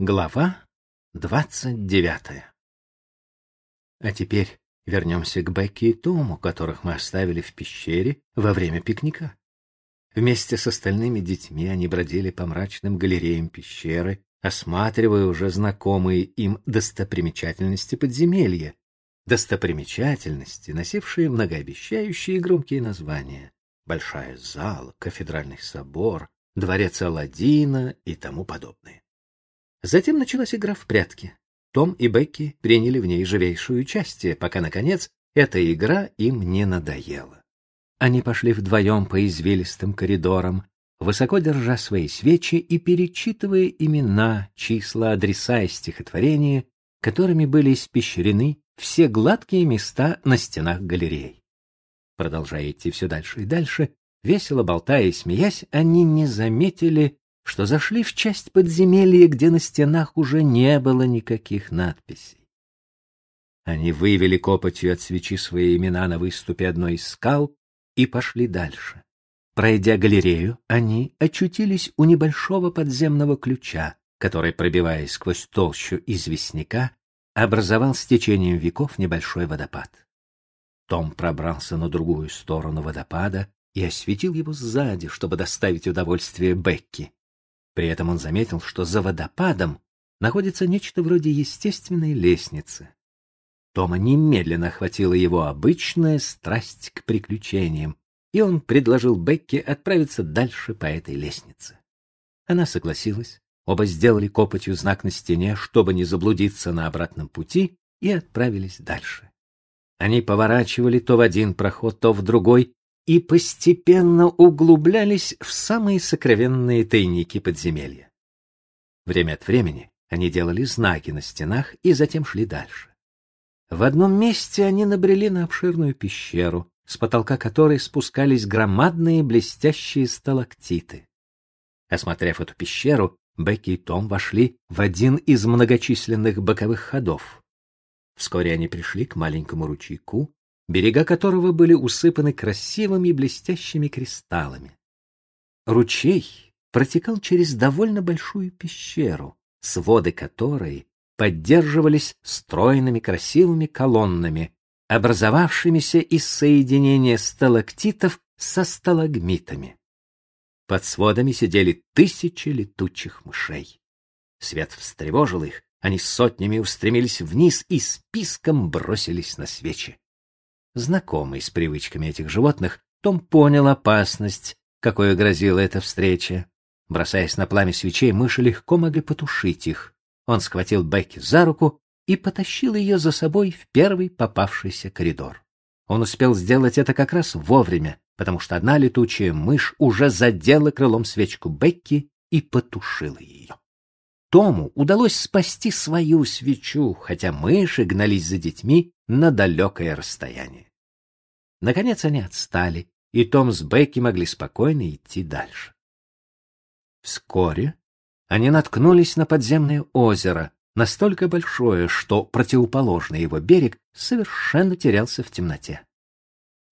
Глава двадцать девятая А теперь вернемся к Бекки и Тому, которых мы оставили в пещере во время пикника. Вместе с остальными детьми они бродили по мрачным галереям пещеры, осматривая уже знакомые им достопримечательности подземелья, достопримечательности, носившие многообещающие и громкие названия: Большая зала, кафедральный собор, дворец Аладдина и тому подобное. Затем началась игра в прятки. Том и Бекки приняли в ней живейшее участие, пока наконец эта игра им не надоела. Они пошли вдвоем по извилистым коридорам, высоко держа свои свечи и перечитывая имена, числа, адреса и стихотворения, которыми были испещрены все гладкие места на стенах галерей. Продолжая идти все дальше и дальше, весело болтая и смеясь, они не заметили, что зашли в часть подземелья, где на стенах уже не было никаких надписей. Они вывели копотью от свечи свои имена на выступе одной из скал и пошли дальше. Пройдя галерею, они очутились у небольшого подземного ключа, который, пробиваясь сквозь толщу известняка, образовал с течением веков небольшой водопад. Том пробрался на другую сторону водопада и осветил его сзади, чтобы доставить удовольствие Бекки. При этом он заметил, что за водопадом находится нечто вроде естественной лестницы. Тома немедленно охватила его обычная страсть к приключениям, и он предложил Бекке отправиться дальше по этой лестнице. Она согласилась, оба сделали копотью знак на стене, чтобы не заблудиться на обратном пути, и отправились дальше. Они поворачивали то в один проход, то в другой, и постепенно углублялись в самые сокровенные тайники подземелья. Время от времени они делали знаки на стенах и затем шли дальше. В одном месте они набрели на обширную пещеру, с потолка которой спускались громадные блестящие сталактиты. Осмотрев эту пещеру, Бекки и Том вошли в один из многочисленных боковых ходов. Вскоре они пришли к маленькому ручейку, берега которого были усыпаны красивыми блестящими кристаллами. Ручей протекал через довольно большую пещеру, своды которой поддерживались стройными красивыми колоннами, образовавшимися из соединения сталактитов со сталагмитами. Под сводами сидели тысячи летучих мышей. Свет встревожил их, они сотнями устремились вниз и списком бросились на свечи. Знакомый с привычками этих животных, Том понял опасность, какой грозила эта встреча. Бросаясь на пламя свечей, мыши легко могли потушить их. Он схватил Бекки за руку и потащил ее за собой в первый попавшийся коридор. Он успел сделать это как раз вовремя, потому что одна летучая мышь уже задела крылом свечку Бекки и потушила ее. Тому удалось спасти свою свечу, хотя мыши гнались за детьми на далекое расстояние. Наконец они отстали, и Том с Бекки могли спокойно идти дальше. Вскоре они наткнулись на подземное озеро, настолько большое, что противоположный его берег совершенно терялся в темноте.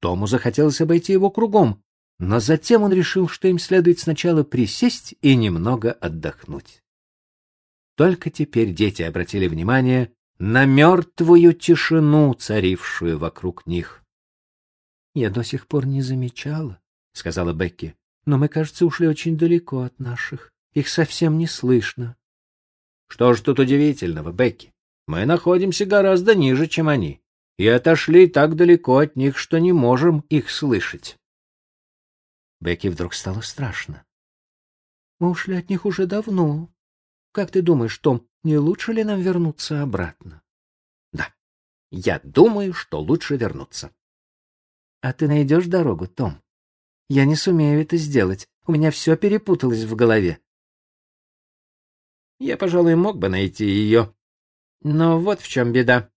Тому захотелось обойти его кругом, но затем он решил, что им следует сначала присесть и немного отдохнуть. Только теперь дети обратили внимание на мертвую тишину, царившую вокруг них. Я до сих пор не замечала, сказала Бекки. Но мы, кажется, ушли очень далеко от наших. Их совсем не слышно. Что ж тут удивительного, Бекки? Мы находимся гораздо ниже, чем они, и отошли так далеко от них, что не можем их слышать. Бекки вдруг стало страшно. Мы ушли от них уже давно. Как ты думаешь, Том, не лучше ли нам вернуться обратно? Да. Я думаю, что лучше вернуться. А ты найдешь дорогу, Том? Я не сумею это сделать. У меня все перепуталось в голове. Я, пожалуй, мог бы найти ее. Но вот в чем беда.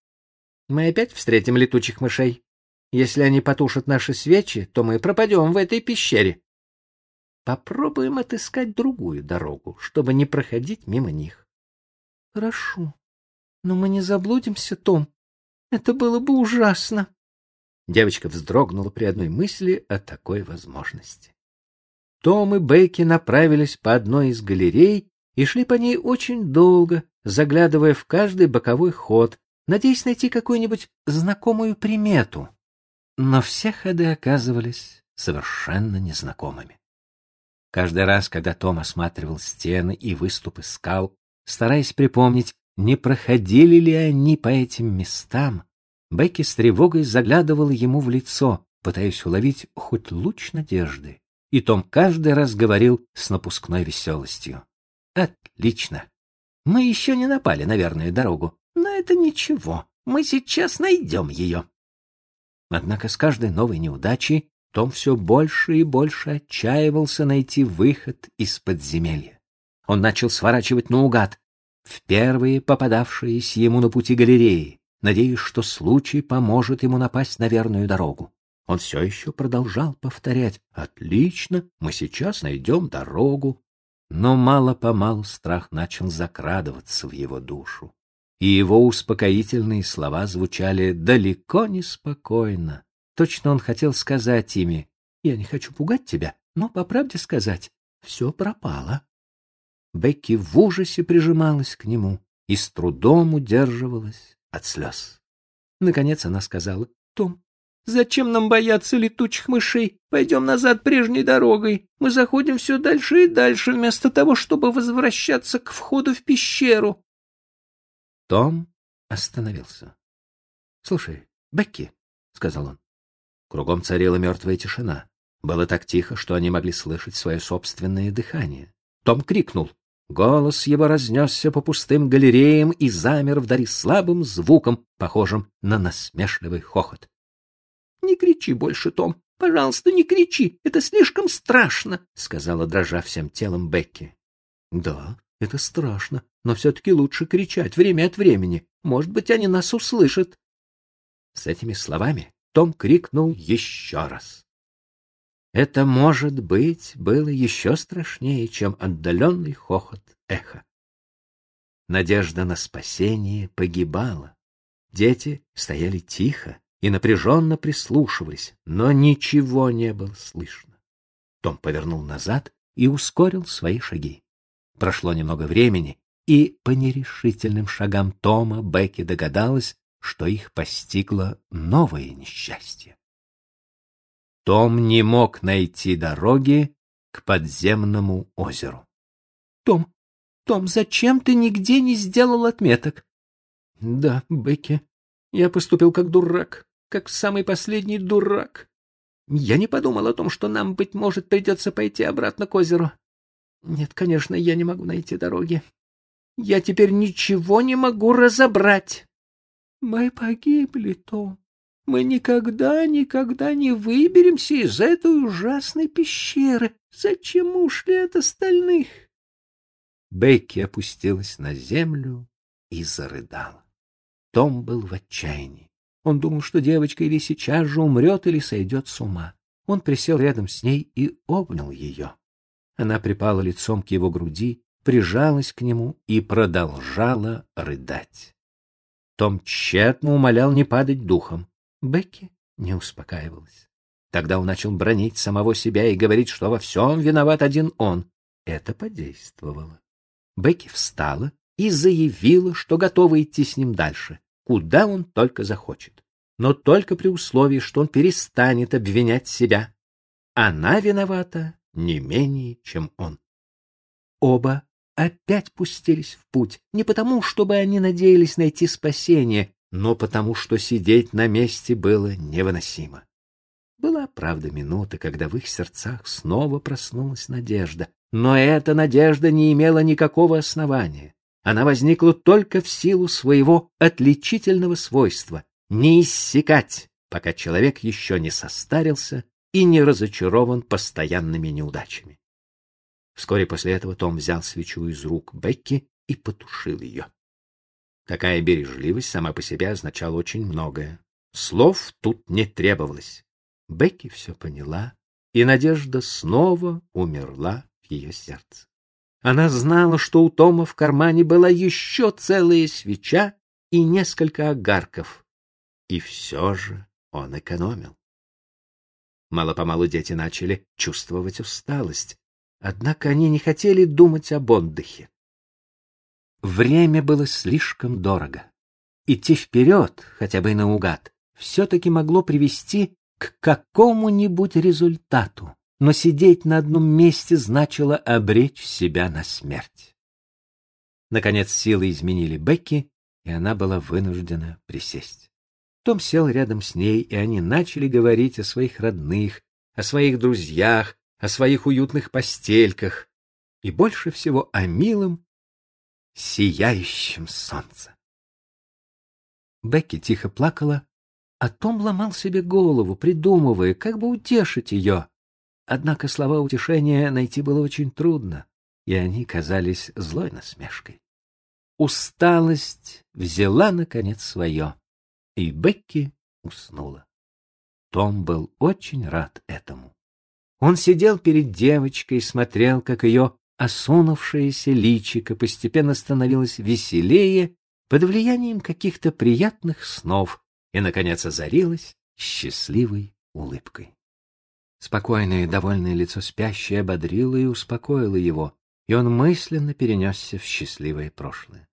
Мы опять встретим летучих мышей. Если они потушат наши свечи, то мы пропадем в этой пещере. Попробуем отыскать другую дорогу, чтобы не проходить мимо них. Хорошо. Но мы не заблудимся, Том. Это было бы ужасно. Девочка вздрогнула при одной мысли о такой возможности. Том и Бекки направились по одной из галерей и шли по ней очень долго, заглядывая в каждый боковой ход, надеясь найти какую-нибудь знакомую примету. Но все ходы оказывались совершенно незнакомыми. Каждый раз, когда Том осматривал стены и выступы скал, стараясь припомнить, не проходили ли они по этим местам, Бекки с тревогой заглядывала ему в лицо, пытаясь уловить хоть луч надежды. И Том каждый раз говорил с напускной веселостью. «Отлично! Мы еще не напали на верную дорогу, но это ничего, мы сейчас найдем ее». Однако с каждой новой неудачей том все больше и больше отчаивался найти выход из подземелья. Он начал сворачивать наугад в первые попадавшиеся ему на пути галереи, надеясь, что случай поможет ему напасть на верную дорогу. Он все еще продолжал повторять «Отлично, мы сейчас найдем дорогу». Но мало-помалу страх начал закрадываться в его душу, и его успокоительные слова звучали далеко не спокойно. Точно он хотел сказать ими «Я не хочу пугать тебя, но, по правде сказать, все пропало». Бекки в ужасе прижималась к нему и с трудом удерживалась от слез. Наконец она сказала, «Том, зачем нам бояться летучих мышей? Пойдем назад прежней дорогой. Мы заходим все дальше и дальше, вместо того, чтобы возвращаться к входу в пещеру». Том остановился. «Слушай, Бекки», — сказал он. Кругом царила мертвая тишина. Было так тихо, что они могли слышать свое собственное дыхание. Том крикнул. Голос его разнесся по пустым галереям и замер вдали слабым звуком, похожим на насмешливый хохот. — Не кричи больше, Том. Пожалуйста, не кричи. Это слишком страшно, — сказала, дрожа всем телом Бекки. — Да, это страшно, но все-таки лучше кричать время от времени. Может быть, они нас услышат. С этими словами Том крикнул еще раз. Это, может быть, было еще страшнее, чем отдаленный хохот эха. Надежда на спасение погибала. Дети стояли тихо и напряженно прислушивались, но ничего не было слышно. Том повернул назад и ускорил свои шаги. Прошло немного времени, и по нерешительным шагам Тома Бекки догадалась, что их постигло новое несчастье. Том не мог найти дороги к подземному озеру. — Том, Том, зачем ты нигде не сделал отметок? — Да, Бекки, я поступил как дурак, как самый последний дурак. Я не подумал о том, что нам, быть может, придется пойти обратно к озеру. Нет, конечно, я не могу найти дороги. Я теперь ничего не могу разобрать. Мы погибли, Том. Мы никогда, никогда не выберемся из этой ужасной пещеры. Зачем ушли от остальных? Бекки опустилась на землю и зарыдала. Том был в отчаянии. Он думал, что девочка или сейчас же умрет, или сойдет с ума. Он присел рядом с ней и обнял ее. Она припала лицом к его груди, прижалась к нему и продолжала рыдать. Том тщетно умолял не падать духом. Бекки не успокаивалась. Тогда он начал бронить самого себя и говорить, что во всем виноват один он. Это подействовало. Бекки встала и заявила, что готова идти с ним дальше, куда он только захочет. Но только при условии, что он перестанет обвинять себя. Она виновата не менее, чем он. Оба опять пустились в путь, не потому, чтобы они надеялись найти спасение, но потому что сидеть на месте было невыносимо. Была, правда, минута, когда в их сердцах снова проснулась надежда, но эта надежда не имела никакого основания. Она возникла только в силу своего отличительного свойства — не иссякать, пока человек еще не состарился и не разочарован постоянными неудачами. Вскоре после этого Том взял свечу из рук Бекки и потушил ее. Такая бережливость сама по себе означала очень многое. Слов тут не требовалось. Бекки все поняла, и надежда снова умерла в ее сердце. Она знала, что у Тома в кармане была еще целая свеча и несколько огарков. И все же он экономил. Мало-помалу дети начали чувствовать усталость, однако они не хотели думать об отдыхе. Время было слишком дорого. Идти вперед, хотя бы и наугад, все-таки могло привести к какому-нибудь результату, но сидеть на одном месте значило обречь себя на смерть. Наконец силы изменили Бекки, и она была вынуждена присесть. Том сел рядом с ней, и они начали говорить о своих родных, о своих друзьях, о своих уютных постельках и больше всего о милом, сияющем солнце. Бекки тихо плакала, а Том ломал себе голову, придумывая, как бы утешить ее. Однако слова утешения найти было очень трудно, и они казались злой насмешкой. Усталость взяла, наконец, свое, и Бекки уснула. Том был очень рад этому. Он сидел перед девочкой и смотрел, как ее осунувшееся личико постепенно становилось веселее под влиянием каких-то приятных снов и, наконец, озарилось счастливой улыбкой. Спокойное и довольное лицо спящей ободрило и успокоило его, и он мысленно перенесся в счастливое прошлое.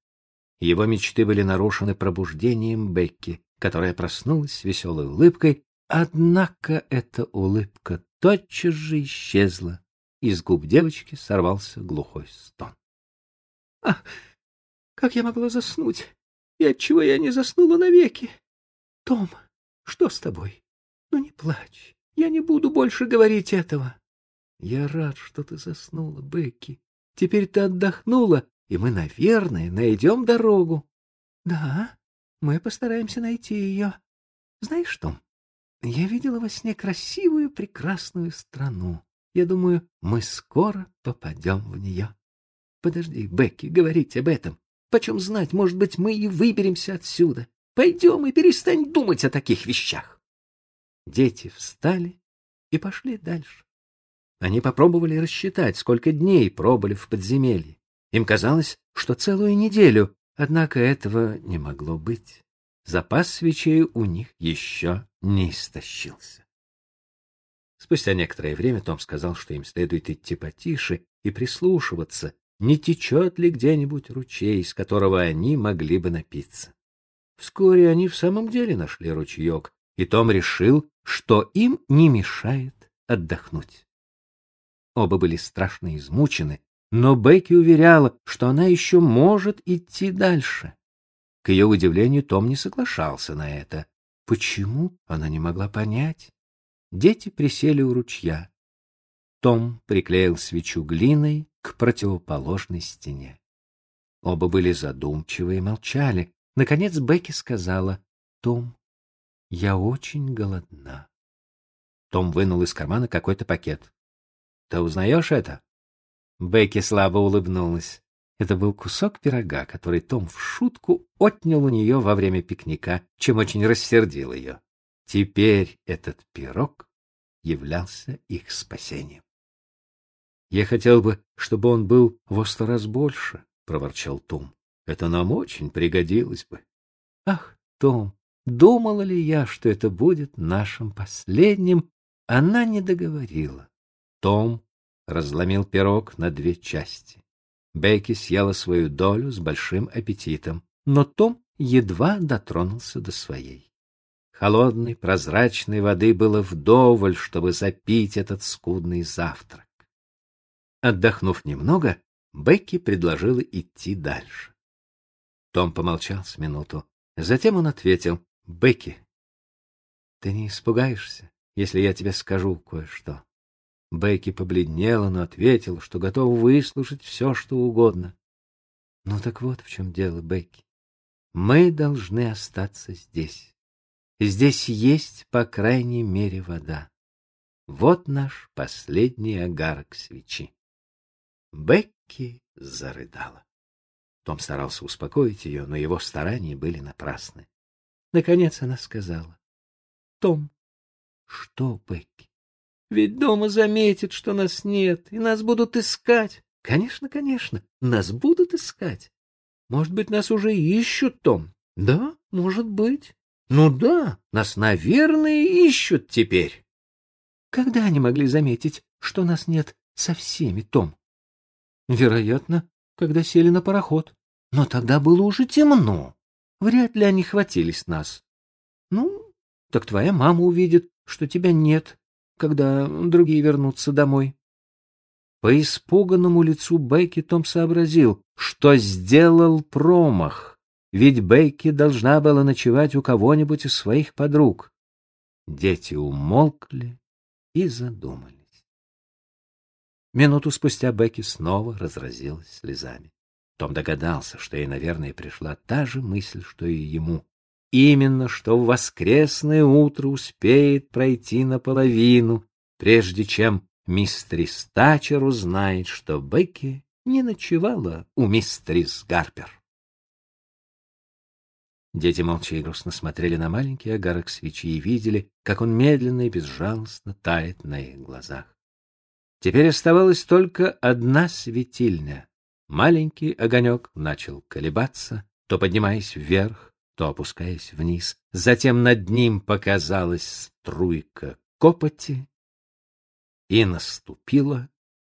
Его мечты были нарушены пробуждением Бекки, которая проснулась с веселой улыбкой, однако эта улыбка тотчас же исчезла, из губ девочки сорвался глухой стон. — Ах, как я могла заснуть? И отчего я не заснула навеки? Том, что с тобой? Ну не плачь, я не буду больше говорить этого. Я рад, что ты заснула, Бекки. Теперь ты отдохнула, и мы, наверное, найдем дорогу. Да, мы постараемся найти ее. Знаешь, что? Я видела во сне красивую, прекрасную страну. Я думаю, мы скоро попадем в нее. Подожди, Бекки, говорить об этом. Почем знать, может быть, мы и выберемся отсюда. Пойдем и перестань думать о таких вещах. Дети встали и пошли дальше. Они попробовали рассчитать, сколько дней пробыли в подземелье. Им казалось, что целую неделю, Однако этого не могло быть. Запас свечей у них еще не истощился. Спустя некоторое время Том сказал, что им следует идти потише и прислушиваться, не течет ли где-нибудь ручей, из которого они могли бы напиться. Вскоре они в самом деле нашли ручеек, и Том решил, что им не мешает отдохнуть. Оба были страшно измучены, но Бекки уверяла, что она еще может идти дальше. К ее удивлению, Том не соглашался на это. Почему, она не могла понять. Дети присели у ручья. Том приклеил свечу глиной к противоположной стене. Оба были задумчивы и молчали. Наконец Бекки сказала, «Том, я очень голодна». Том вынул из кармана какой-то пакет. «Ты узнаешь это?» Бекки слабо улыбнулась. Это был кусок пирога, который Том в шутку отнял у нее во время пикника, чем очень рассердил ее. Теперь этот пирог являлся их спасением. «Я хотел бы, чтобы он был во сто раз больше», — проворчал Том. «Это нам очень пригодилось бы». «Ах, Том, думала ли я, что это будет нашим последним?» Она не договорила. Том разломил пирог на две части. Бекки съела свою долю с большим аппетитом, но Том едва дотронулся до своей. Холодной, прозрачной воды было вдоволь, чтобы запить этот скудный завтрак. Отдохнув немного, Бекки предложила идти дальше. Том помолчал с минуту. Затем он ответил, «Бекки, ты не испугаешься, если я тебе скажу кое-что?» Бекки побледнела, но ответила, что готова выслушать все, что угодно. Ну так вот в чем дело, Бекки. Мы должны остаться здесь. Здесь есть, по крайней мере, вода. Вот наш последний огарок свечи. Бекки зарыдала. Том старался успокоить ее, но его старания были напрасны. Наконец она сказала. — Том, что, Бекки? Ведь дома заметят, что нас нет, и нас будут искать. Конечно, конечно, нас будут искать. Может быть, нас уже ищут, Том? Да, может быть. Ну да, нас, наверное, ищут теперь. Когда они могли заметить, что нас нет со всеми, Том? Вероятно, когда сели на пароход. Но тогда было уже темно. Вряд ли они хватились нас. Ну, так твоя мама увидит, что тебя нет, когда другие вернутся домой. По испуганному лицу Бекки Том сообразил, что сделал промах, ведь Бекки должна была ночевать у кого-нибудь из своих подруг. Дети умолкли и задумались. Минуту спустя Бекки снова разразилась слезами. Том догадался, что ей, наверное, пришла та же мысль, что и ему. Именно что в воскресное утро успеет пройти наполовину, прежде чем мистерис Тачер узнает, что Бекки не ночевала у мистерис Гарпер. Дети молча и грустно смотрели на маленький огарок свечи и видели, как он медленно и безжалостно тает на их глазах. Теперь оставалась только одна светильня. Маленький огонек начал колебаться, то поднимаясь вверх, то опускаясь вниз. Затем над ним показалась струйка копоти, и наступила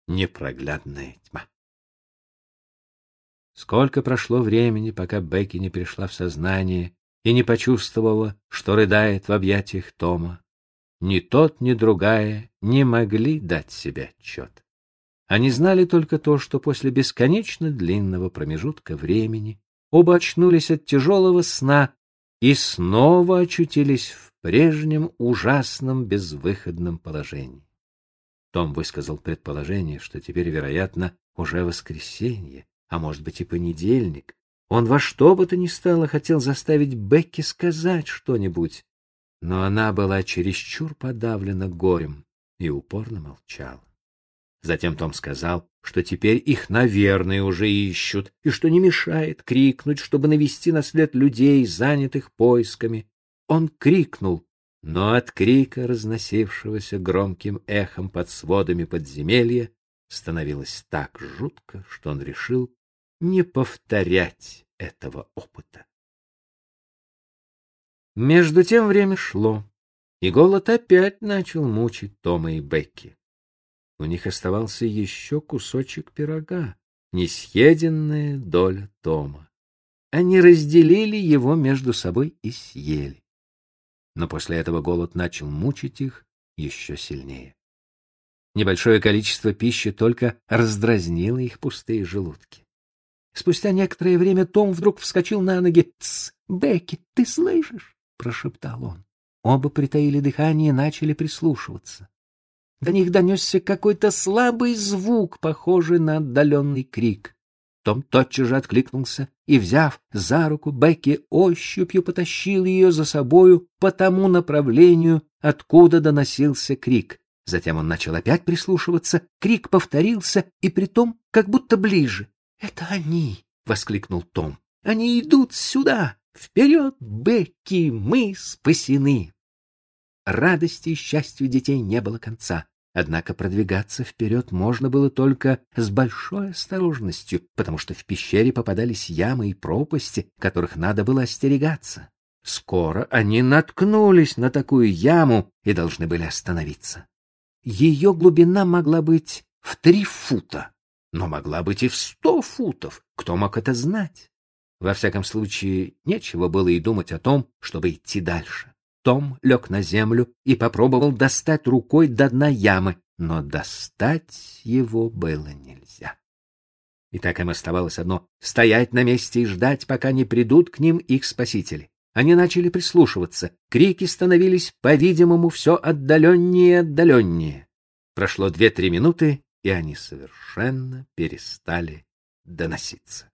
непроглядная тьма. Сколько прошло времени, пока Бекки не пришла в сознание и не почувствовала, что рыдает в объятиях Тома. Ни тот, ни другая не могли дать себе отчет. Они знали только то, что после бесконечно длинного промежутка времени оба очнулись от тяжелого сна и снова очутились в прежнем ужасном безвыходном положении. Том высказал предположение, что теперь, вероятно, уже воскресенье, а может быть и понедельник. Он во что бы то ни стало хотел заставить Бекки сказать что-нибудь, но она была чересчур подавлена горем и упорно молчала. Затем Том сказал, что теперь их, наверное, уже ищут, и что не мешает крикнуть, чтобы навести на след людей, занятых поисками. Он крикнул, но от крика, разносившегося громким эхом под сводами подземелья, становилось так жутко, что он решил не повторять этого опыта. Между тем время шло, и голод опять начал мучить Тома и Бекки. У них оставался еще кусочек пирога, несъеденная доля Тома. Они разделили его между собой и съели. Но после этого голод начал мучить их еще сильнее. Небольшое количество пищи только раздразнило их пустые желудки. Спустя некоторое время Том вдруг вскочил на ноги. «Тсс, Бекки, ты слышишь?» — прошептал он. Оба притаили дыхание и начали прислушиваться. До них донесся какой-то слабый звук, похожий на отдаленный крик. Том тотчас же откликнулся и, взяв за руку, Бекки ощупью потащил ее за собою по тому направлению, откуда доносился крик. Затем он начал опять прислушиваться, крик повторился, и притом как будто ближе. — Это они! — воскликнул Том. — Они идут сюда! Вперед, Бекки, мы спасены! Радости и счастью детей не было конца. Однако продвигаться вперед можно было только с большой осторожностью, потому что в пещере попадались ямы и пропасти, которых надо было остерегаться. Скоро они наткнулись на такую яму и должны были остановиться. Ее глубина могла быть в три фута, но могла быть и в сто футов. Кто мог это знать? Во всяком случае, нечего было и думать о том, чтобы идти дальше. Том лег на землю и попробовал достать рукой до дна ямы, но достать его было нельзя. И так им оставалось одно — стоять на месте и ждать, пока не придут к ним их спасители. Они начали прислушиваться. Крики становились, по-видимому, все отдаленнее и отдаленнее. Прошло две-три минуты, и они совершенно перестали доноситься.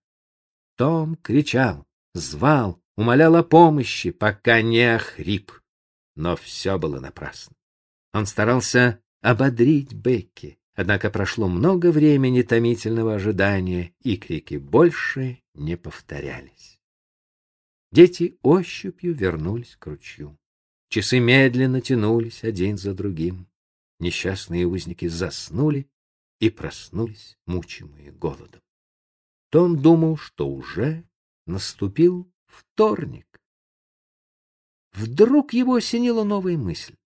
Том кричал, звал, умолял о помощи, пока не охрип но все было напрасно. Он старался ободрить Бекки, однако прошло много времени томительного ожидания, и крики больше не повторялись. Дети ощупью вернулись к ручью. Часы медленно тянулись один за другим. Несчастные узники заснули и проснулись, мучимые голодом. Том думал, что уже наступил вторник. Вдруг его осенила новая мысль.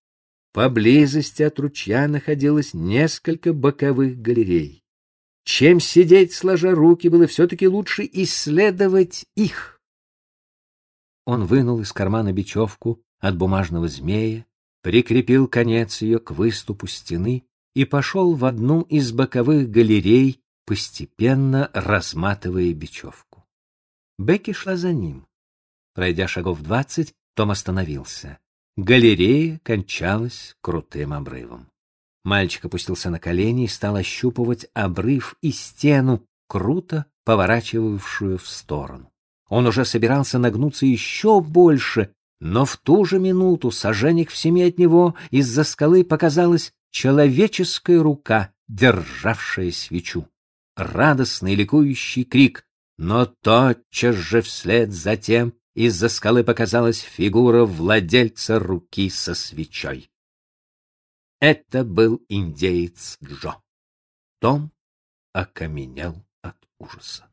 Поблизости от ручья находилось несколько боковых галерей. чем сидеть сложа руки, было все-таки лучше исследовать их. Он вынул из кармана бечевку от бумажного змея, прикрепил конец ее к выступу стены и пошел в одну из боковых галерей, постепенно разматывая бечевку. Бекки шла за ним. Пройдя шагов двадцать, Том остановился. Галерея кончалась крутым обрывом. Мальчик опустился на колени и стал ощупывать обрыв и стену, круто поворачивавшую в сторону. Он уже собирался нагнуться еще больше, но в ту же минуту, сожженник в семи от него, из-за скалы показалась человеческая рука, державшая свечу. Радостный ликующий крик, но тотчас же вслед за тем из-за скалы показалась фигура владельца руки со свечой. Это был индеец Джо. Том окаменел от ужаса.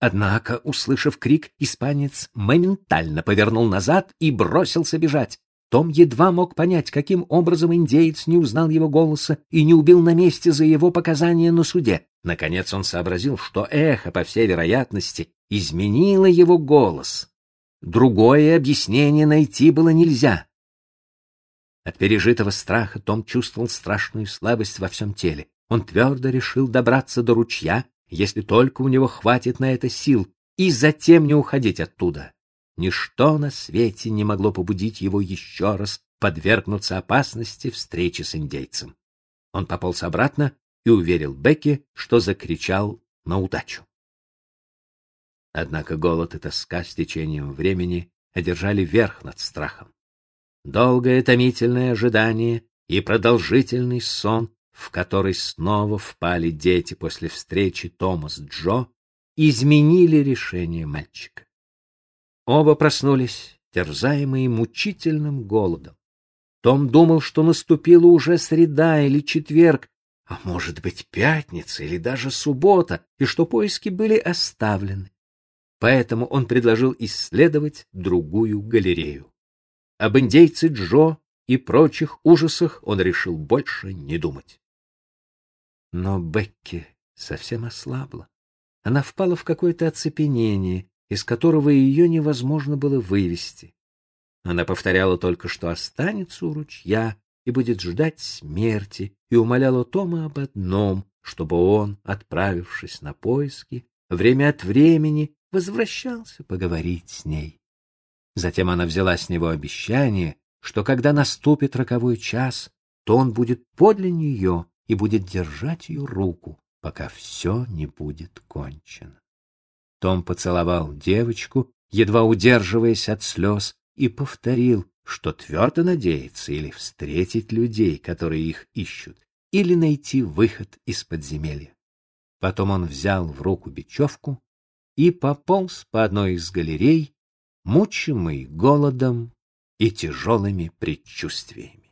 Однако, услышав крик, испанец моментально повернул назад и бросился бежать. Том едва мог понять, каким образом индеец не узнал его голоса и не убил на месте за его показания на суде. Наконец он сообразил, что эхо, по всей вероятности, изменило его голос. Другое объяснение найти было нельзя. От пережитого страха Том чувствовал страшную слабость во всем теле. Он твердо решил добраться до ручья, если только у него хватит на это сил, и затем не уходить оттуда. Ничто на свете не могло побудить его еще раз подвергнуться опасности встречи с индейцем. Он пополз обратно и уверил Бекки, что закричал на удачу. Однако голод и тоска с течением времени одержали верх над страхом. Долгое томительное ожидание и продолжительный сон, в который снова впали дети после встречи Тома с Джо, изменили решение мальчика. Оба проснулись, терзаемые мучительным голодом. Том думал, что наступила уже среда или четверг, а может быть пятница или даже суббота, и что поиски были оставлены. Поэтому он предложил исследовать другую галерею. Об индейце Джо и прочих ужасах он решил больше не думать. Но Бекки совсем ослабла. Она впала в какое-то оцепенение, из которого ее невозможно было вывести. Она повторяла только, что останется у ручья и будет ждать смерти, и умоляла Тома об одном, чтобы он, отправившись на поиски, время от времени возвращался поговорить с ней. Затем она взяла с него обещание, что когда наступит роковой час, то он будет подле нее и будет держать ее руку, пока все не будет кончено. Том поцеловал девочку, едва удерживаясь от слез, и повторил, что твердо надеется или встретить людей, которые их ищут, или найти выход из подземелья. Потом он взял в руку бечевку и пополз по одной из галерей, мучимый голодом и тяжелыми предчувствиями.